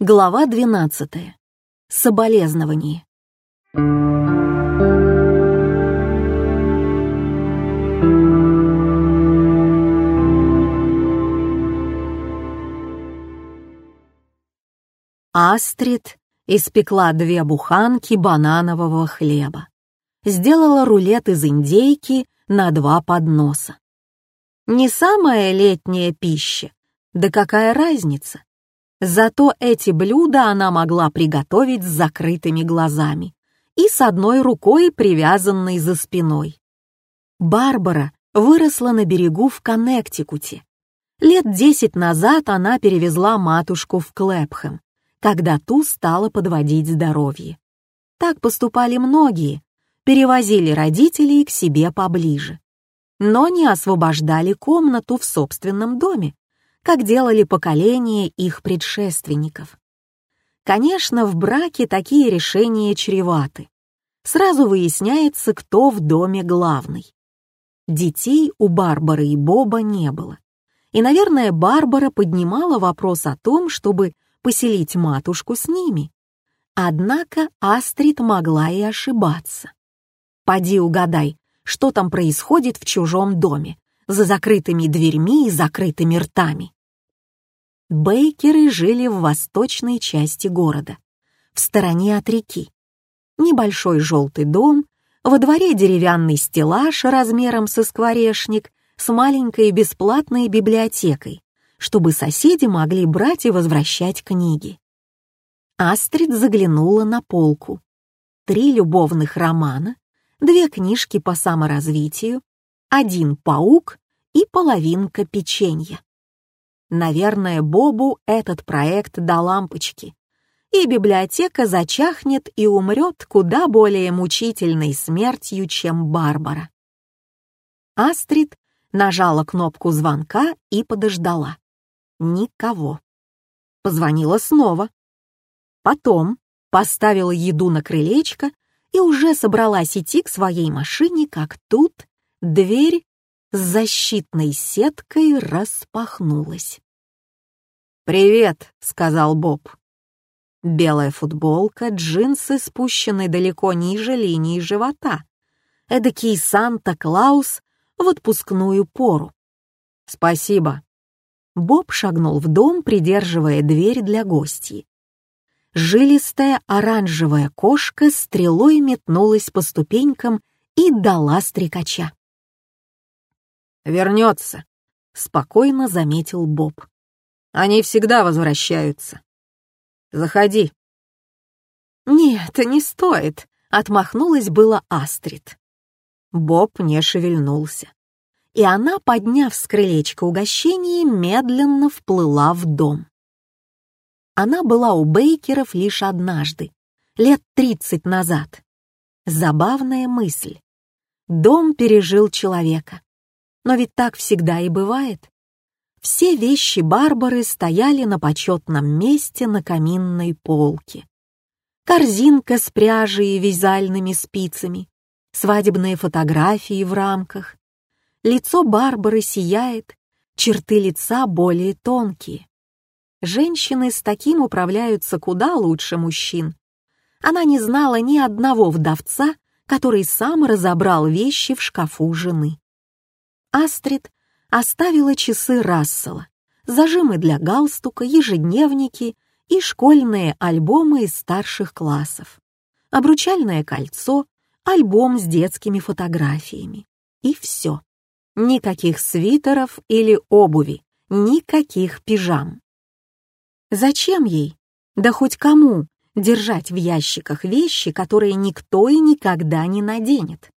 Глава 12. Соболезнование. Астрид испекла две буханки бананового хлеба. Сделала рулет из индейки на два подноса. Не самая летняя пища, да какая разница? Зато эти блюда она могла приготовить с закрытыми глазами и с одной рукой, привязанной за спиной. Барбара выросла на берегу в Коннектикуте. Лет десять назад она перевезла матушку в Клэпхэм, когда ту стала подводить здоровье. Так поступали многие, перевозили родителей к себе поближе. Но не освобождали комнату в собственном доме, как делали поколения их предшественников. Конечно, в браке такие решения чреваты. Сразу выясняется, кто в доме главный. Детей у Барбары и Боба не было. И, наверное, Барбара поднимала вопрос о том, чтобы поселить матушку с ними. Однако Астрид могла и ошибаться. Поди угадай, что там происходит в чужом доме, за закрытыми дверьми и закрытыми ртами. Бейкеры жили в восточной части города, в стороне от реки. Небольшой желтый дом, во дворе деревянный стеллаж размером со скворечник с маленькой бесплатной библиотекой, чтобы соседи могли брать и возвращать книги. Астрид заглянула на полку. Три любовных романа, две книжки по саморазвитию, один паук и половинка печенья. Наверное, Бобу этот проект до лампочки, и библиотека зачахнет и умрет куда более мучительной смертью, чем Барбара. Астрид нажала кнопку звонка и подождала. Никого. Позвонила снова. Потом поставила еду на крылечко и уже собралась идти к своей машине, как тут дверь с защитной сеткой распахнулась. «Привет», — сказал Боб. Белая футболка, джинсы, спущенные далеко ниже линии живота. Эдакий Санта-Клаус в отпускную пору. «Спасибо». Боб шагнул в дом, придерживая дверь для гостей. Жилистая оранжевая кошка стрелой метнулась по ступенькам и дала стрекача. «Вернется», — спокойно заметил Боб. «Они всегда возвращаются. Заходи». «Нет, не стоит», — отмахнулась была Астрид. Боб не шевельнулся. И она, подняв с крылечка угощение, медленно вплыла в дом. Она была у Бейкеров лишь однажды, лет тридцать назад. Забавная мысль. Дом пережил человека. Но ведь так всегда и бывает. Все вещи Барбары стояли на почетном месте на каминной полке. Корзинка с пряжей и вязальными спицами, свадебные фотографии в рамках. Лицо Барбары сияет, черты лица более тонкие. Женщины с таким управляются куда лучше мужчин. Она не знала ни одного вдовца, который сам разобрал вещи в шкафу жены. Астрид оставила часы Рассела, зажимы для галстука, ежедневники и школьные альбомы из старших классов, обручальное кольцо, альбом с детскими фотографиями. И все. Никаких свитеров или обуви, никаких пижам. Зачем ей, да хоть кому, держать в ящиках вещи, которые никто и никогда не наденет?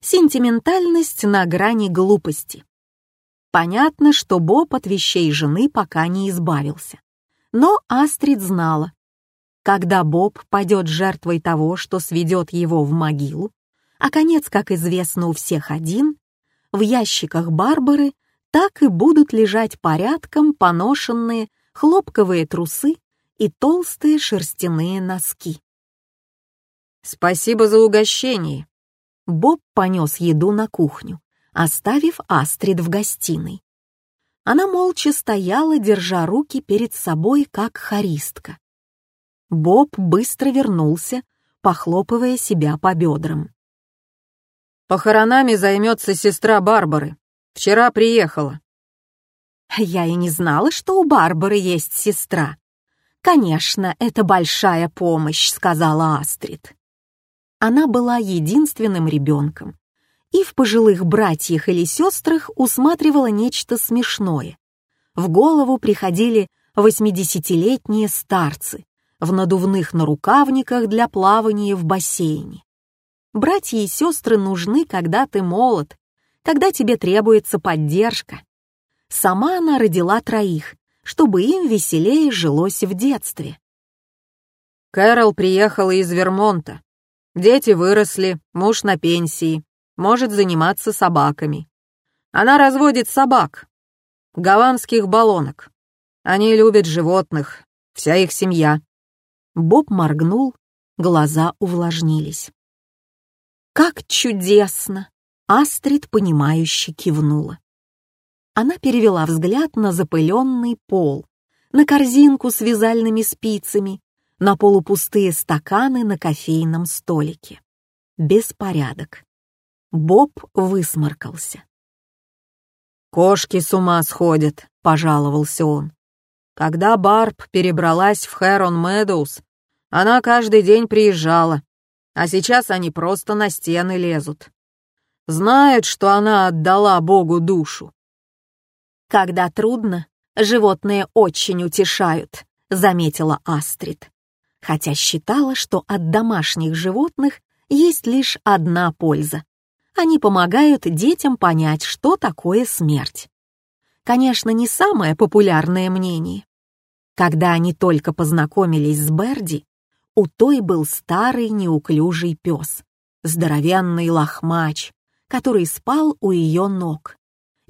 Сентиментальность на грани глупости. Понятно, что Боб от вещей жены пока не избавился. Но Астрид знала, когда Боб падет жертвой того, что сведет его в могилу, а конец, как известно, у всех один, в ящиках Барбары так и будут лежать порядком поношенные хлопковые трусы и толстые шерстяные носки. «Спасибо за угощение», Боб понес еду на кухню, оставив Астрид в гостиной. Она молча стояла, держа руки перед собой, как хористка. Боб быстро вернулся, похлопывая себя по бедрам. «Похоронами займется сестра Барбары. Вчера приехала». «Я и не знала, что у Барбары есть сестра», «Конечно, это большая помощь», — сказала Астрид. Она была единственным ребенком, и в пожилых братьях или сестрах усматривала нечто смешное. В голову приходили восьмидесятилетние старцы в надувных нарукавниках для плавания в бассейне. Братья и сестры нужны, когда ты молод, когда тебе требуется поддержка. Сама она родила троих, чтобы им веселее жилось в детстве. Кэрол приехала из Вермонта. Дети выросли, муж на пенсии, может заниматься собаками. Она разводит собак, гаванских баллонок. Они любят животных, вся их семья. Боб моргнул, глаза увлажнились. «Как чудесно!» Астрид, понимающе кивнула. Она перевела взгляд на запыленный пол, на корзинку с вязальными спицами, на полупустые стаканы на кофейном столике. Беспорядок. Боб высморкался. «Кошки с ума сходят», — пожаловался он. «Когда Барб перебралась в Хэрон Мэдоуз, она каждый день приезжала, а сейчас они просто на стены лезут. Знают, что она отдала Богу душу, «Когда трудно, животные очень утешают», — заметила Астрид, хотя считала, что от домашних животных есть лишь одна польза. Они помогают детям понять, что такое смерть. Конечно, не самое популярное мнение. Когда они только познакомились с Берди, у той был старый неуклюжий пес, здоровенный лохмач, который спал у ее ног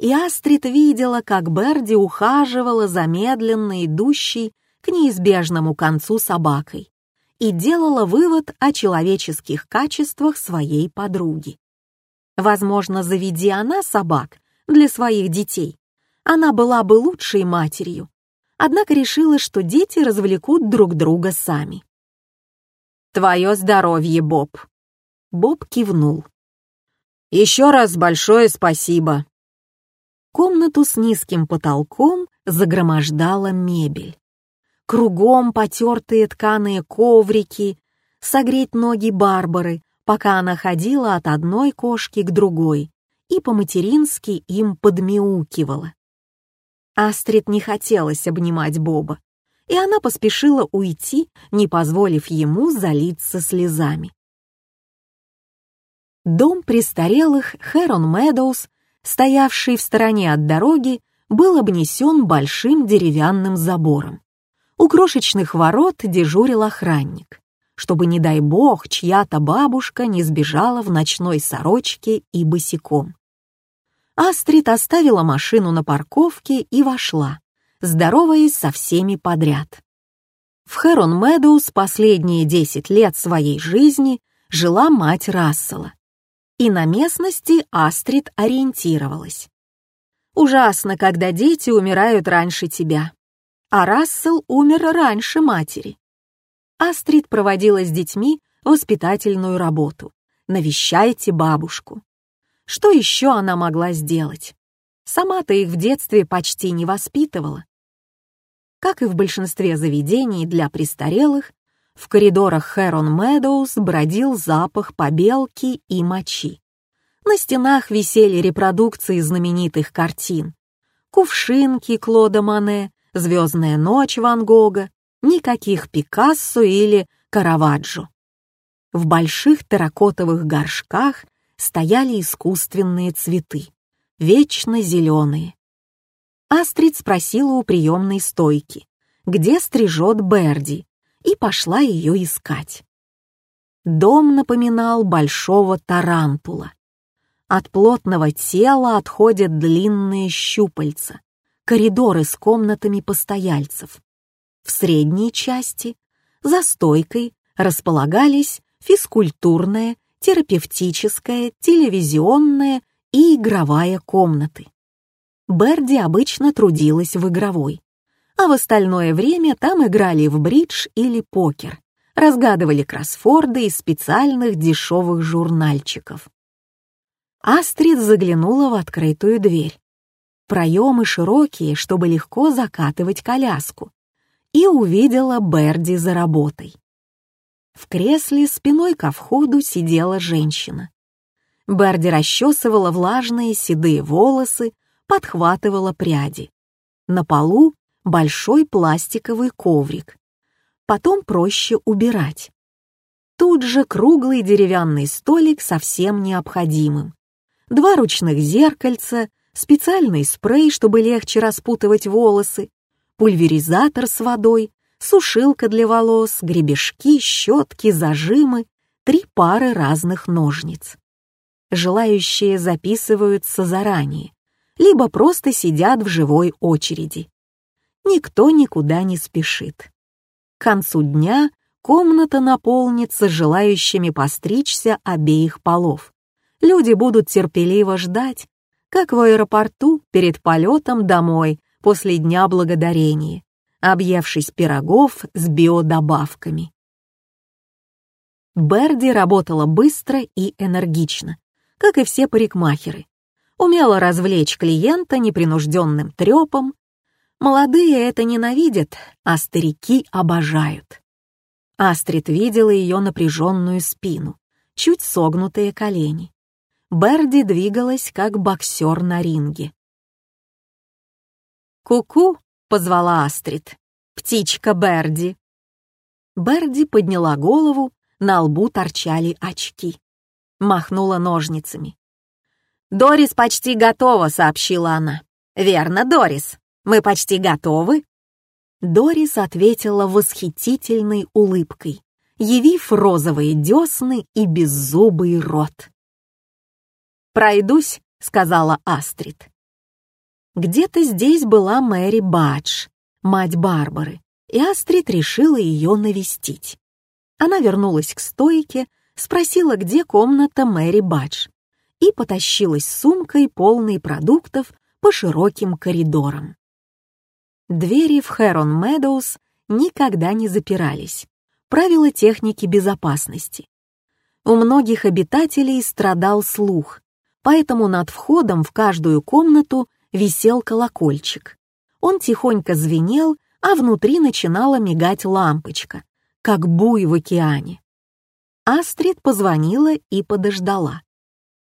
и Астрид видела, как Берди ухаживала за медленно идущей к неизбежному концу собакой и делала вывод о человеческих качествах своей подруги. Возможно, заведи она собак для своих детей, она была бы лучшей матерью, однако решила, что дети развлекут друг друга сами. «Твое здоровье, Боб!» Боб кивнул. «Еще раз большое спасибо», Комнату с низким потолком загромождала мебель. Кругом потертые тканые коврики, согреть ноги Барбары, пока она ходила от одной кошки к другой и по-матерински им подмяукивала. Астрид не хотелось обнимать Боба, и она поспешила уйти, не позволив ему залиться слезами. Дом престарелых Хэрон Медоуз стоявший в стороне от дороги, был обнесен большим деревянным забором. У крошечных ворот дежурил охранник, чтобы, не дай бог, чья-то бабушка не сбежала в ночной сорочке и босиком. Астрид оставила машину на парковке и вошла, здороваясь со всеми подряд. В Хэрон Мэдоуз последние десять лет своей жизни жила мать Рассела, и на местности Астрид ориентировалась. Ужасно, когда дети умирают раньше тебя. А Рассел умер раньше матери. Астрид проводила с детьми воспитательную работу. Навещайте бабушку. Что еще она могла сделать? Сама-то их в детстве почти не воспитывала. Как и в большинстве заведений для престарелых, в коридорах Хэрон Мэдоуз бродил запах побелки и мочи. На стенах висели репродукции знаменитых картин. Кувшинки Клода Мане, «Звездная ночь» Ван Гога, никаких Пикассо или Караваджо. В больших терракотовых горшках стояли искусственные цветы, вечно зеленые. Астрид спросила у приемной стойки, где стрижет Берди, и пошла ее искать. Дом напоминал большого тарантула. От плотного тела отходят длинные щупальца, коридоры с комнатами постояльцев. В средней части, за стойкой, располагались физкультурная, терапевтическая, телевизионная и игровая комнаты. Берди обычно трудилась в игровой, а в остальное время там играли в бридж или покер, разгадывали кроссфорды из специальных дешевых журнальчиков. Астрид заглянула в открытую дверь. Проемы широкие, чтобы легко закатывать коляску, и увидела Берди за работой. В кресле спиной ко входу сидела женщина. Берди расчесывала влажные седые волосы, подхватывала пряди. На полу большой пластиковый коврик. Потом проще убирать. Тут же круглый деревянный столик со всем необходимым. Два ручных зеркальца, специальный спрей, чтобы легче распутывать волосы, пульверизатор с водой, сушилка для волос, гребешки, щетки, зажимы, три пары разных ножниц. Желающие записываются заранее, либо просто сидят в живой очереди. Никто никуда не спешит. К концу дня комната наполнится желающими постричься обеих полов. Люди будут терпеливо ждать, как в аэропорту перед полетом домой после Дня Благодарения, объевшись пирогов с биодобавками. Берди работала быстро и энергично, как и все парикмахеры. Умела развлечь клиента непринужденным трепом. Молодые это ненавидят, а старики обожают. Астрид видела ее напряженную спину, чуть согнутые колени. Берди двигалась, как боксер на ринге. «Ку-ку!» — позвала Астрид. «Птичка Берди!» Берди подняла голову, на лбу торчали очки. Махнула ножницами. «Дорис почти готова», — сообщила она. «Верно, Дорис. Мы почти готовы?» Дорис ответила восхитительной улыбкой, явив розовые десны и беззубый рот. «Пройдусь», — сказала Астрид. Где-то здесь была Мэри Бадж, мать Барбары, и Астрид решила ее навестить. Она вернулась к стойке, спросила, где комната Мэри Бадж, и потащилась с сумкой, полной продуктов, по широким коридорам. Двери в Хэрон Медоуз никогда не запирались. Правила техники безопасности. У многих обитателей страдал слух, поэтому над входом в каждую комнату висел колокольчик. Он тихонько звенел, а внутри начинала мигать лампочка, как буй в океане. Астрид позвонила и подождала.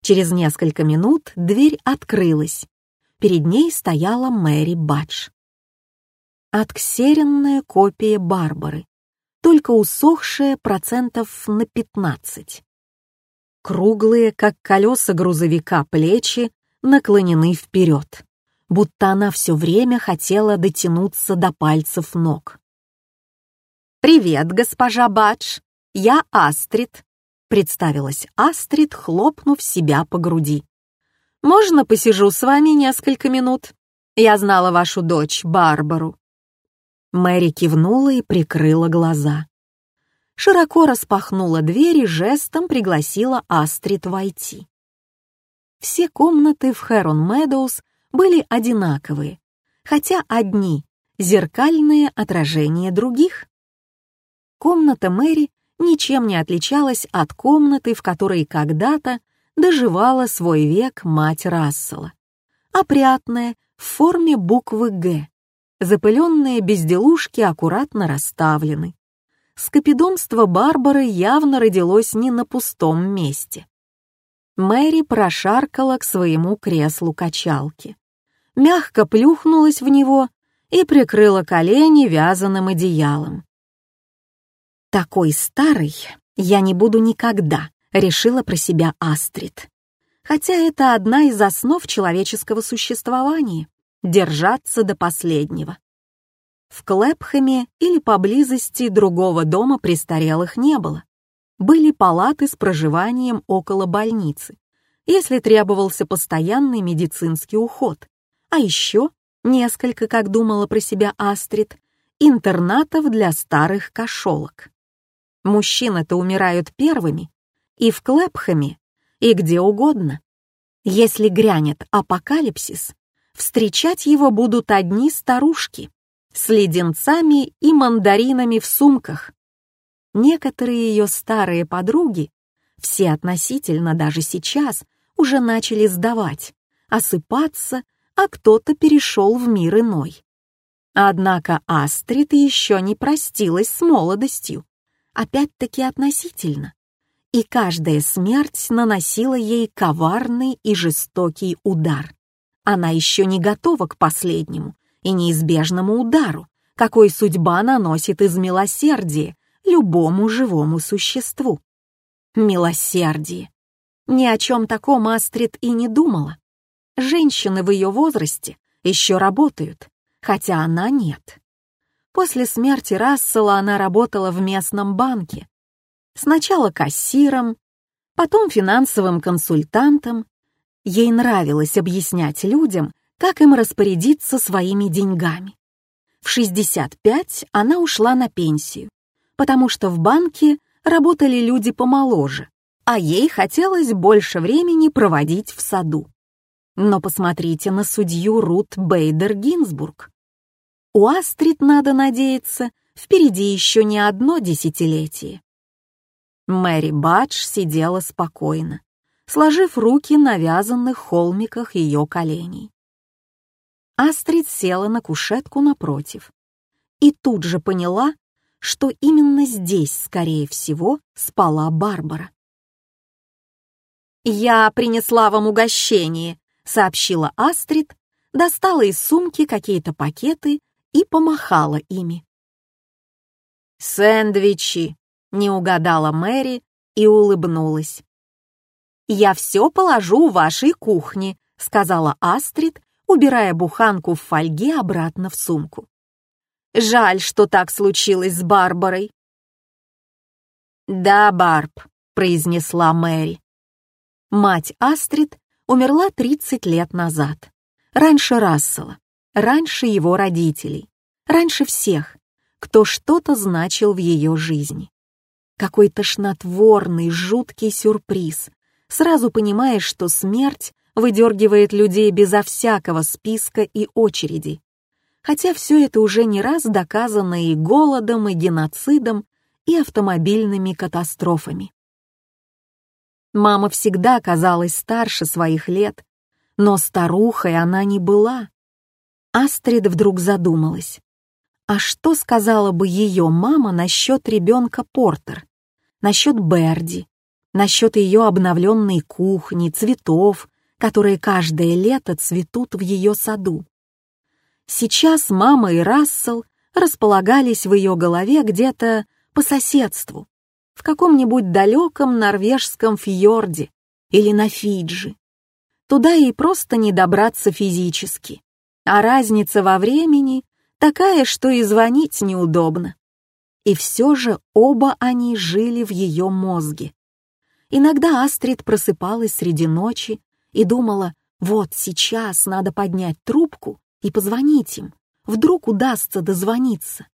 Через несколько минут дверь открылась. Перед ней стояла Мэри Бадж. Отксеренная копия Барбары, только усохшая процентов на пятнадцать. Круглые, как колеса грузовика, плечи наклонены вперед, будто она все время хотела дотянуться до пальцев ног. «Привет, госпожа Бадж, я Астрид», — представилась Астрид, хлопнув себя по груди. «Можно посижу с вами несколько минут? Я знала вашу дочь, Барбару». Мэри кивнула и прикрыла глаза широко распахнула дверь и жестом пригласила Астрид войти. Все комнаты в Хэрон Медоуз были одинаковые, хотя одни — зеркальные отражения других. Комната Мэри ничем не отличалась от комнаты, в которой когда-то доживала свой век мать Рассела. Опрятная, в форме буквы «Г». Запыленные безделушки аккуратно расставлены скопидомство Барбары явно родилось не на пустом месте. Мэри прошаркала к своему креслу качалки, мягко плюхнулась в него и прикрыла колени вязаным одеялом. «Такой старый я не буду никогда», — решила про себя Астрид. Хотя это одна из основ человеческого существования — держаться до последнего. В Клэпхэме или поблизости другого дома престарелых не было. Были палаты с проживанием около больницы, если требовался постоянный медицинский уход. А еще несколько, как думала про себя Астрид, интернатов для старых кошелок. Мужчины-то умирают первыми, и в Клэпхэме, и где угодно. Если грянет апокалипсис, встречать его будут одни старушки с леденцами и мандаринами в сумках. Некоторые ее старые подруги, все относительно даже сейчас, уже начали сдавать, осыпаться, а кто-то перешел в мир иной. Однако Астрид еще не простилась с молодостью, опять-таки относительно, и каждая смерть наносила ей коварный и жестокий удар. Она еще не готова к последнему и неизбежному удару, какой судьба наносит из милосердия любому живому существу. Милосердие. Ни о чем таком Астрид и не думала. Женщины в ее возрасте еще работают, хотя она нет. После смерти Рассела она работала в местном банке. Сначала кассиром, потом финансовым консультантом. Ей нравилось объяснять людям, как им распорядиться своими деньгами. В 65 она ушла на пенсию, потому что в банке работали люди помоложе, а ей хотелось больше времени проводить в саду. Но посмотрите на судью Рут Бейдер Гинзбург. У Астрид, надо надеяться, впереди еще не одно десятилетие. Мэри Бадж сидела спокойно, сложив руки на вязанных холмиках ее коленей. Астрид села на кушетку напротив и тут же поняла, что именно здесь, скорее всего, спала Барбара. «Я принесла вам угощение», — сообщила Астрид, достала из сумки какие-то пакеты и помахала ими. «Сэндвичи!» — не угадала Мэри и улыбнулась. «Я все положу в вашей кухне», — сказала Астрид, убирая буханку в фольге обратно в сумку. «Жаль, что так случилось с Барбарой». «Да, Барб», — произнесла Мэри. Мать Астрид умерла 30 лет назад, раньше Рассела раньше его родителей, раньше всех, кто что-то значил в ее жизни. Какой тошнотворный, жуткий сюрприз. Сразу понимаешь, что смерть выдергивает людей безо всякого списка и очереди. Хотя все это уже не раз доказано и голодом, и геноцидом, и автомобильными катастрофами. Мама всегда казалась старше своих лет, но старухой она не была. Астрид вдруг задумалась. А что сказала бы ее мама насчет ребенка Портер? Насчет Берди? Насчет ее обновленной кухни, цветов, которые каждое лето цветут в ее саду? Сейчас мама и Рассел располагались в ее голове где-то по соседству, в каком-нибудь далеком норвежском фьорде или на Фиджи. Туда ей просто не добраться физически а разница во времени такая, что и звонить неудобно. И все же оба они жили в ее мозге. Иногда Астрид просыпалась среди ночи и думала, вот сейчас надо поднять трубку и позвонить им, вдруг удастся дозвониться.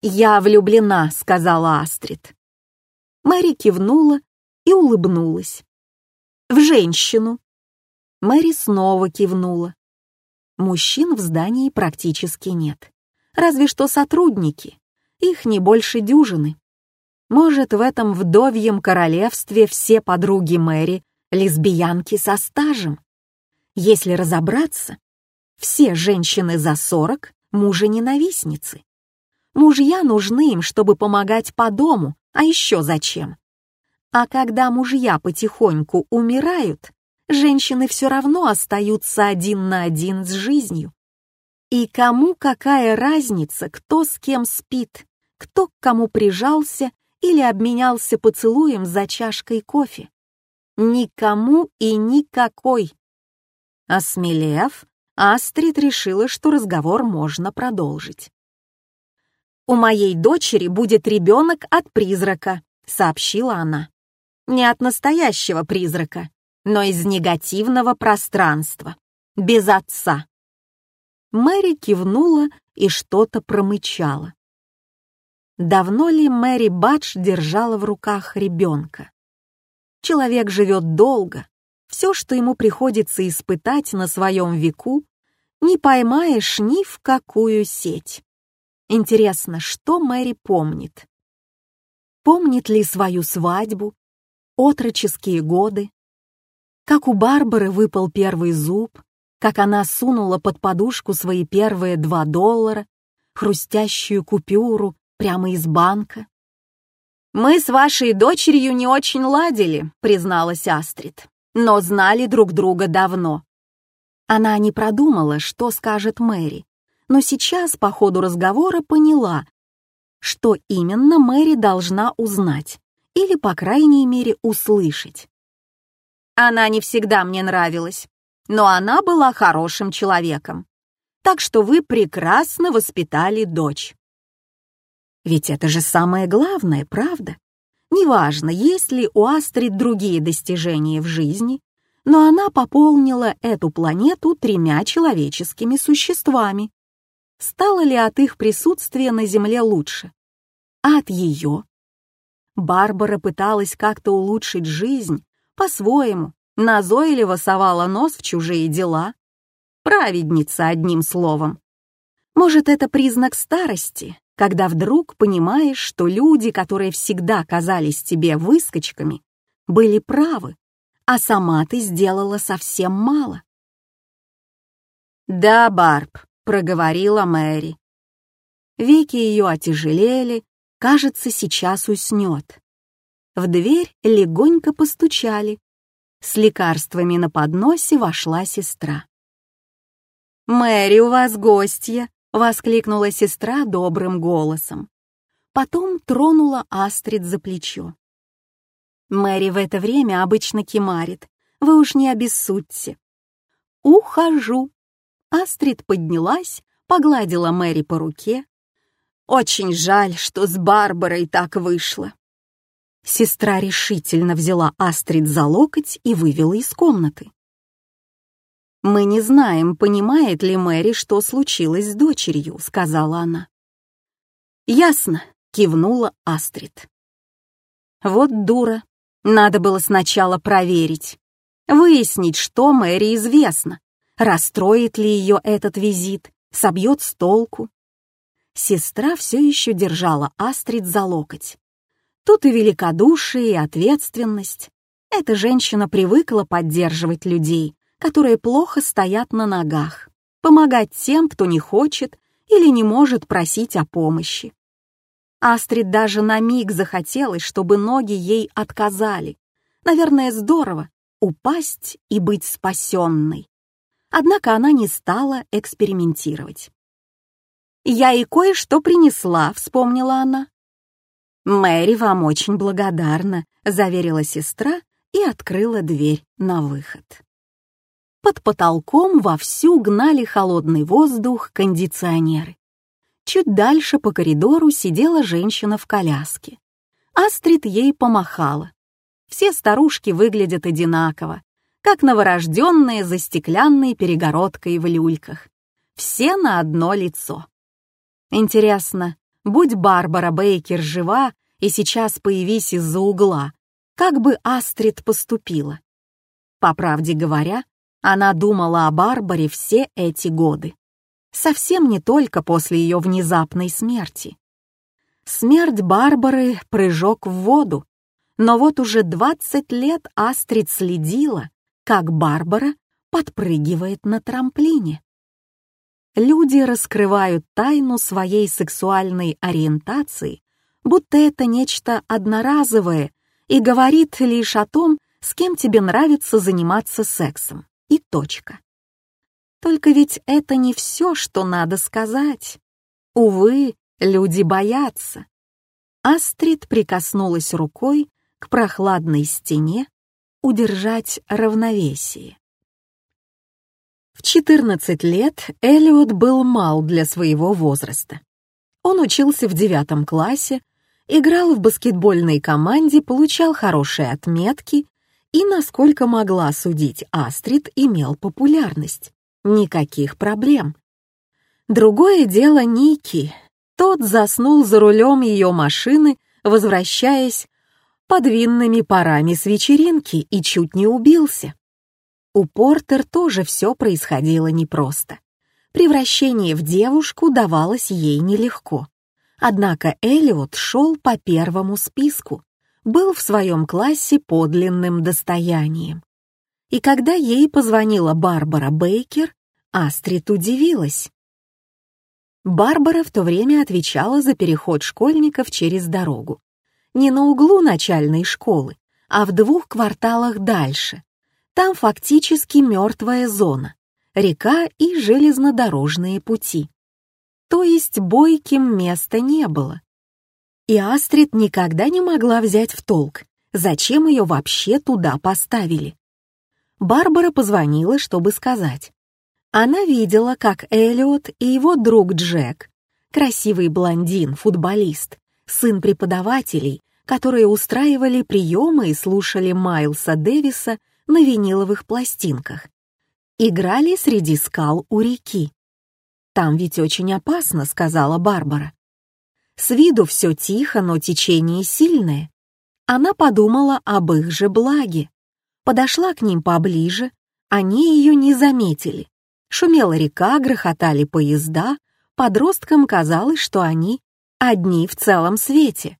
«Я влюблена», — сказала Астрид. Мэри кивнула и улыбнулась. «В женщину». Мэри снова кивнула. Мужчин в здании практически нет. Разве что сотрудники. Их не больше дюжины. Может, в этом вдовьем королевстве все подруги Мэри — лесбиянки со стажем? Если разобраться, все женщины за сорок — мужа-ненавистницы. Мужья нужны им, чтобы помогать по дому, а еще зачем? А когда мужья потихоньку умирают, женщины все равно остаются один на один с жизнью. И кому какая разница, кто с кем спит, кто к кому прижался или обменялся поцелуем за чашкой кофе? Никому и никакой. Осмелев, Астрид решила, что разговор можно продолжить. «У моей дочери будет ребенок от призрака», — сообщила она. «Не от настоящего призрака, но из негативного пространства, без отца. Мэри кивнула и что-то промычала. Давно ли Мэри Бадж держала в руках ребенка? Человек живет долго, все, что ему приходится испытать на своем веку, не поймаешь ни в какую сеть. Интересно, что Мэри помнит? Помнит ли свою свадьбу, отроческие годы, как у Барбары выпал первый зуб, как она сунула под подушку свои первые два доллара, хрустящую купюру прямо из банка. «Мы с вашей дочерью не очень ладили», — призналась Астрид, «но знали друг друга давно». Она не продумала, что скажет Мэри, но сейчас по ходу разговора поняла, что именно Мэри должна узнать или, по крайней мере, услышать. Она не всегда мне нравилась, но она была хорошим человеком. Так что вы прекрасно воспитали дочь. Ведь это же самое главное, правда? Неважно, есть ли у Астрид другие достижения в жизни, но она пополнила эту планету тремя человеческими существами. Стало ли от их присутствия на Земле лучше? А от ее? Барбара пыталась как-то улучшить жизнь по-своему, назойливо совала нос в чужие дела. Праведница, одним словом. Может, это признак старости, когда вдруг понимаешь, что люди, которые всегда казались тебе выскочками, были правы, а сама ты сделала совсем мало. «Да, Барб», — проговорила Мэри. Веки ее отяжелели, кажется, сейчас уснет. В дверь легонько постучали. С лекарствами на подносе вошла сестра. «Мэри, у вас гостья!» — воскликнула сестра добрым голосом. Потом тронула Астрид за плечо. Мэри в это время обычно кимарит. Вы уж не обессудьте. «Ухожу». Астрид поднялась, погладила Мэри по руке. «Очень жаль, что с Барбарой так вышло». Сестра решительно взяла Астрид за локоть и вывела из комнаты. «Мы не знаем, понимает ли Мэри, что случилось с дочерью», — сказала она. «Ясно», — кивнула Астрид. «Вот дура. Надо было сначала проверить, выяснить, что Мэри известно, расстроит ли ее этот визит, собьет с толку». Сестра все еще держала Астрид за локоть. Тут и великодушие, и ответственность. Эта женщина привыкла поддерживать людей, которые плохо стоят на ногах, помогать тем, кто не хочет или не может просить о помощи. Астрид даже на миг захотелось, чтобы ноги ей отказали. Наверное, здорово — упасть и быть спасенной. Однако она не стала экспериментировать. «Я и кое-что принесла», — вспомнила она. «Мэри вам очень благодарна», — заверила сестра и открыла дверь на выход. Под потолком вовсю гнали холодный воздух кондиционеры. Чуть дальше по коридору сидела женщина в коляске. Астрид ей помахала. Все старушки выглядят одинаково, как новорожденные за стеклянной перегородкой в люльках. Все на одно лицо. Интересно, будь Барбара Бейкер жива и сейчас появись из-за угла, как бы Астрид поступила? По правде говоря, она думала о Барбаре все эти годы. Совсем не только после ее внезапной смерти. Смерть Барбары — прыжок в воду, но вот уже 20 лет Астрид следила, как Барбара подпрыгивает на трамплине. Люди раскрывают тайну своей сексуальной ориентации, будто это нечто одноразовое и говорит лишь о том, с кем тебе нравится заниматься сексом и точка. Только ведь это не все, что надо сказать. Увы, люди боятся. Астрид прикоснулась рукой к прохладной стене удержать равновесие. В 14 лет Элиот был мал для своего возраста. Он учился в девятом классе, играл в баскетбольной команде, получал хорошие отметки и, насколько могла судить Астрид, имел популярность. Никаких проблем. Другое дело Ники. Тот заснул за рулем ее машины, возвращаясь под винными парами с вечеринки и чуть не убился. У Портер тоже все происходило непросто. Превращение в девушку давалось ей нелегко. Однако Элиот шел по первому списку, был в своем классе подлинным достоянием. И когда ей позвонила Барбара Бейкер, Астрид удивилась. Барбара в то время отвечала за переход школьников через дорогу. Не на углу начальной школы, а в двух кварталах дальше. Там фактически мертвая зона, река и железнодорожные пути. То есть бойким места не было. И Астрид никогда не могла взять в толк, зачем ее вообще туда поставили. Барбара позвонила, чтобы сказать. Она видела, как Эллиот и его друг Джек, красивый блондин, футболист, сын преподавателей, которые устраивали приемы и слушали Майлса Дэвиса на виниловых пластинках, играли среди скал у реки. «Там ведь очень опасно», — сказала Барбара. С виду все тихо, но течение сильное. Она подумала об их же благе. Подошла к ним поближе, они ее не заметили. Шумела река, грохотали поезда, подросткам казалось, что они одни в целом свете.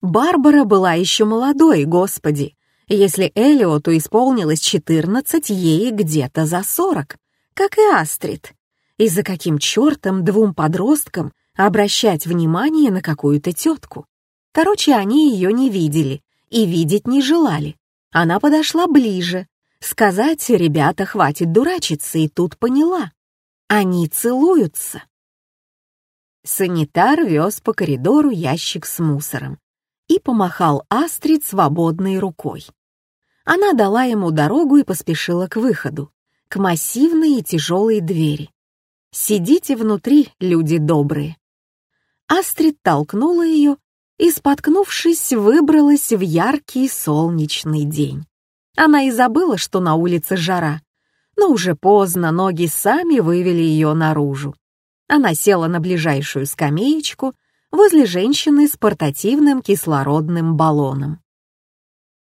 Барбара была еще молодой, господи. Если Элиоту исполнилось 14, ей где-то за 40, как и Астрид. И за каким чертом двум подросткам обращать внимание на какую-то тетку? Короче, они ее не видели и видеть не желали. Она подошла ближе, Сказать, ребята, хватит дурачиться, и тут поняла. Они целуются. Санитар вез по коридору ящик с мусором и помахал Астрид свободной рукой. Она дала ему дорогу и поспешила к выходу, к массивной и тяжелой двери. «Сидите внутри, люди добрые». Астрид толкнула ее и, споткнувшись, выбралась в яркий солнечный день. Она и забыла, что на улице жара. Но уже поздно ноги сами вывели ее наружу. Она села на ближайшую скамеечку возле женщины с портативным кислородным баллоном.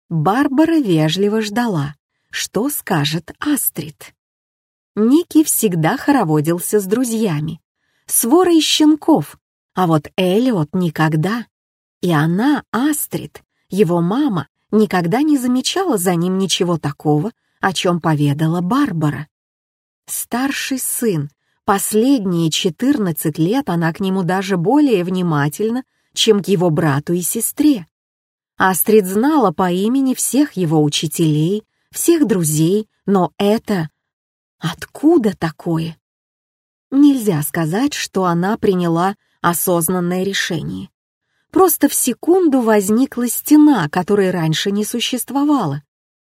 Барбара вежливо ждала, что скажет Астрид. Ники всегда хороводился с друзьями, с ворой щенков, а вот Эллиот никогда. И она, Астрид, его мама, никогда не замечала за ним ничего такого, о чем поведала Барбара. Старший сын, последние 14 лет она к нему даже более внимательна, чем к его брату и сестре. Астрид знала по имени всех его учителей, всех друзей, но это... Откуда такое? Нельзя сказать, что она приняла осознанное решение. Просто в секунду возникла стена, которой раньше не существовало.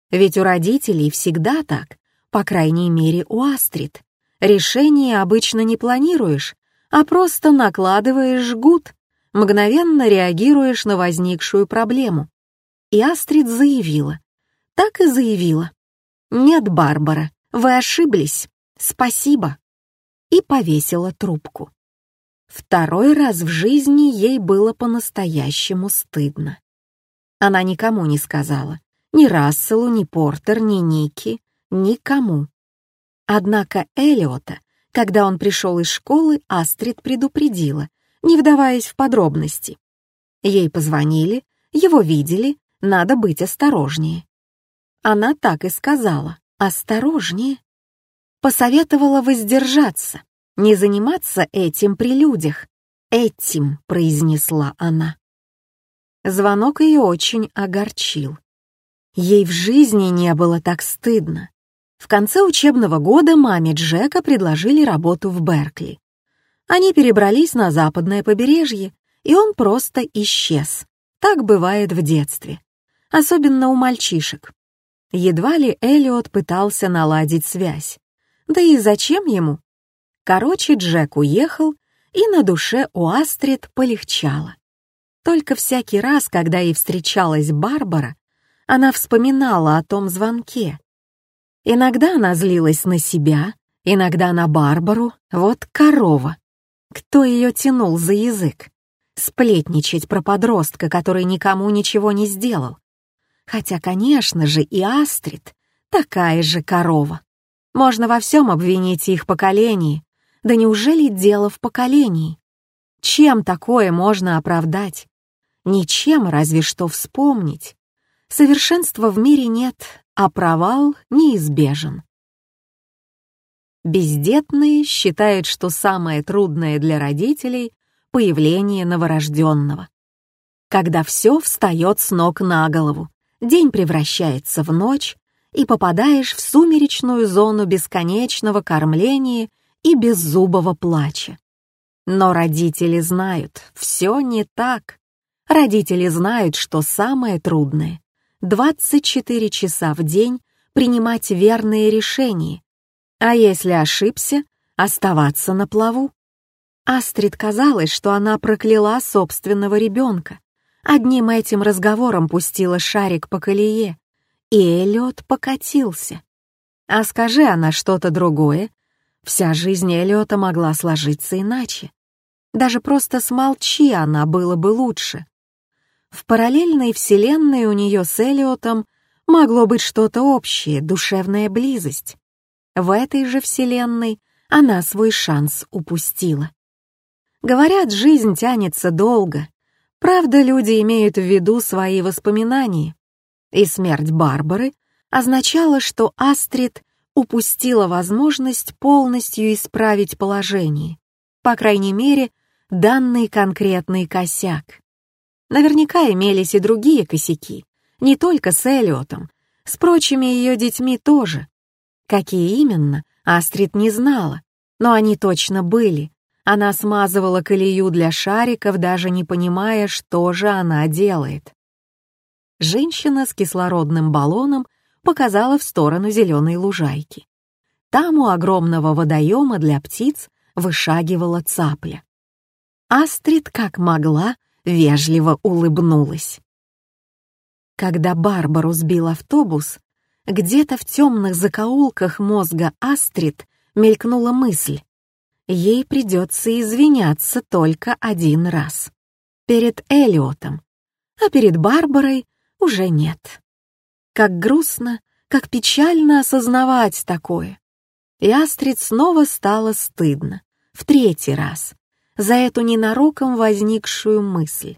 Ведь у родителей всегда так, по крайней мере у Астрид. Решение обычно не планируешь, а просто накладываешь жгут, мгновенно реагируешь на возникшую проблему. И Астрид заявила. Так и заявила. «Нет, Барбара, вы ошиблись. Спасибо». И повесила трубку. Второй раз в жизни ей было по-настоящему стыдно. Она никому не сказала, ни Расселу, ни Портер, ни Ники, никому. Однако Элиота, когда он пришел из школы, Астрид предупредила, не вдаваясь в подробности. Ей позвонили, его видели, надо быть осторожнее. Она так и сказала, осторожнее. Посоветовала воздержаться, не заниматься этим при людях. Этим, произнесла она. Звонок ее очень огорчил. Ей в жизни не было так стыдно. В конце учебного года маме Джека предложили работу в Беркли. Они перебрались на западное побережье, и он просто исчез. Так бывает в детстве. Особенно у мальчишек. Едва ли Эллиот пытался наладить связь. Да и зачем ему? Короче, Джек уехал, и на душе у Астрид полегчало. Только всякий раз, когда ей встречалась Барбара, она вспоминала о том звонке. Иногда она злилась на себя, иногда на Барбару, вот корова. Кто ее тянул за язык? Сплетничать про подростка, который никому ничего не сделал. Хотя, конечно же, и Астрид такая же корова. Можно во всем обвинить их поколение. Да неужели дело в поколении? Чем такое можно оправдать? Ничем, разве что вспомнить. Совершенства в мире нет, а провал неизбежен. Бездетные считают, что самое трудное для родителей — появление новорожденного. Когда все встает с ног на голову, день превращается в ночь, и попадаешь в сумеречную зону бесконечного кормления и беззубого плача. Но родители знают, все не так. Родители знают, что самое трудное — 24 часа в день принимать верные решения, а если ошибся, оставаться на плаву. Астрид казалось, что она прокляла собственного ребенка. Одним этим разговором пустила шарик по колее, и Эллиот покатился. А скажи она что-то другое, вся жизнь Эллиота могла сложиться иначе. Даже просто смолчи она было бы лучше. В параллельной вселенной у нее с Эллиотом могло быть что-то общее, душевная близость. В этой же вселенной она свой шанс упустила. Говорят, жизнь тянется долго. Правда, люди имеют в виду свои воспоминания и смерть Барбары означала, что Астрид упустила возможность полностью исправить положение, по крайней мере, данный конкретный косяк. Наверняка имелись и другие косяки, не только с Эллиотом, с прочими ее детьми тоже. Какие именно, Астрид не знала, но они точно были. Она смазывала колею для шариков, даже не понимая, что же она делает женщина с кислородным баллоном показала в сторону зеленой лужайки. Там у огромного водоема для птиц вышагивала цапля. Астрид, как могла, вежливо улыбнулась. Когда Барбару сбил автобус, где-то в темных закоулках мозга Астрид мелькнула мысль. Ей придется извиняться только один раз. Перед Элиотом. А перед Барбарой уже нет. Как грустно, как печально осознавать такое. И Астрид снова стало стыдно, в третий раз, за эту ненароком возникшую мысль.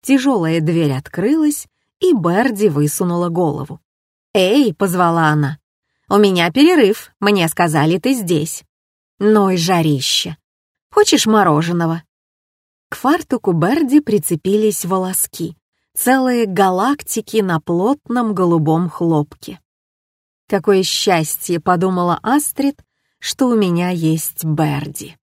Тяжелая дверь открылась, и Берди высунула голову. «Эй!» — позвала она. «У меня перерыв, мне сказали, ты здесь». «Ну и жарище! Хочешь мороженого?» К фартуку Берди прицепились волоски, целые галактики на плотном голубом хлопке. Какое счастье, подумала Астрид, что у меня есть Берди.